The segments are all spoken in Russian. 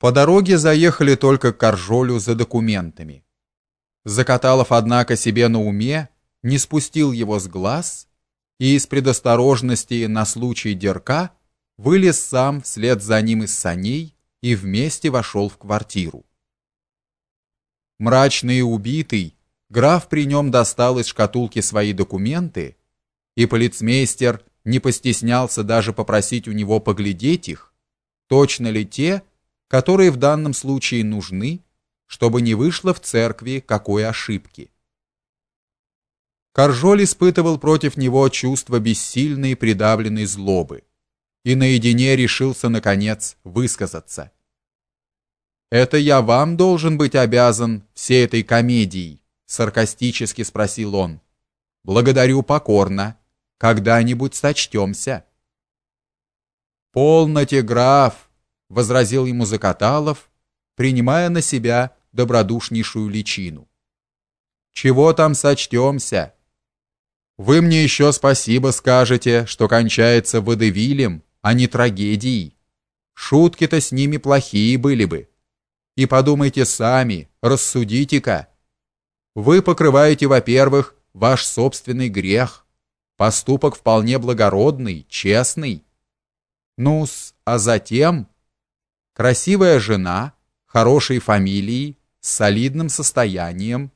По дороге заехали только к Коржолю за документами. Закаталов, однако, себе на уме, не спустил его с глаз и из предосторожности на случай дерка вылез сам вслед за ним из саней и вместе вошел в квартиру. Мрачный и убитый, граф при нем достал из шкатулки свои документы, и полицмейстер не постеснялся даже попросить у него поглядеть их, точно ли те, которые в данном случае нужны, чтобы не вышло в церкви какой ошибки. Каржоль испытывал против него чувство бессильной придавленной злобы и наедине решился наконец высказаться. Это я вам должен быть обязан всей этой комедией, саркастически спросил он. Благодарю покорно. Когда-нибудь сочтемся. Полноте, граф, возразил ему Закаталов, принимая на себя добродушнейшую личину. Чего там сочтемся? Вы мне еще спасибо скажете, что кончается водевилем, а не трагедией. Шутки-то с ними плохие были бы. И подумайте сами, рассудите-ка. Вы покрываете, во-первых, ваш собственный грех, поступок вполне благородный, честный. Ну-с, а затем красивая жена, хорошей фамилией, с солидным состоянием.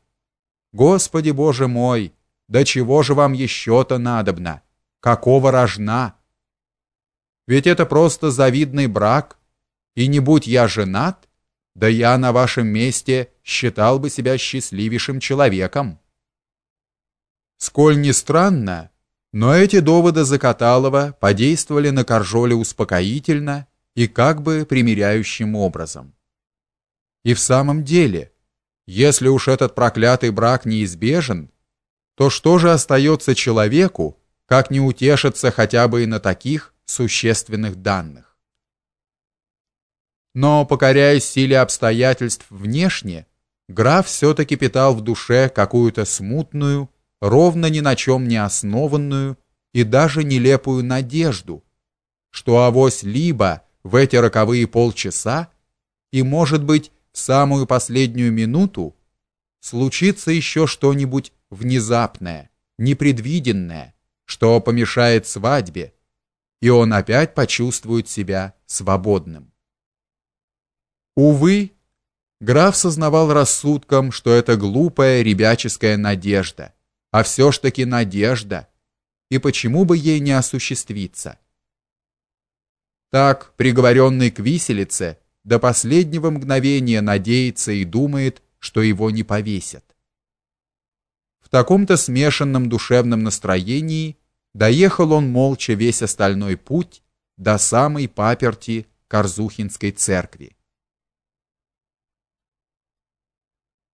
Господи Боже мой, да чего же вам еще-то надобно? Какого рожна? Ведь это просто завидный брак, и не будь я женат, да я на вашем месте считал бы себя счастливейшим человеком. Сколь ни странно, но эти доводы Закаталова подействовали на Коржоля успокоительно и как бы примиряющим образом. И в самом деле, если уж этот проклятый брак неизбежен, то что же остается человеку, как не утешиться хотя бы и на таких существенных данных? Но, покоряясь силе обстоятельств внешне, граф все-таки питал в душе какую-то смутную, ровно ни на чем не основанную и даже нелепую надежду, что авось либо в эти роковые полчаса и, может быть, в самую последнюю минуту случится еще что-нибудь внезапное, непредвиденное, что помешает свадьбе, и он опять почувствует себя свободным. Увы, граф сознавал рассудком, что это глупая ребяческая надежда, а все ж таки надежда, и почему бы ей не осуществиться? Так, приговоренный к виселице, до последнего мгновения надеется и думает, что его не повесят. В таком-то смешанном душевном настроении доехал он молча весь остальной путь до самой паперти Корзухинской церкви.